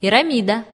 пирамида.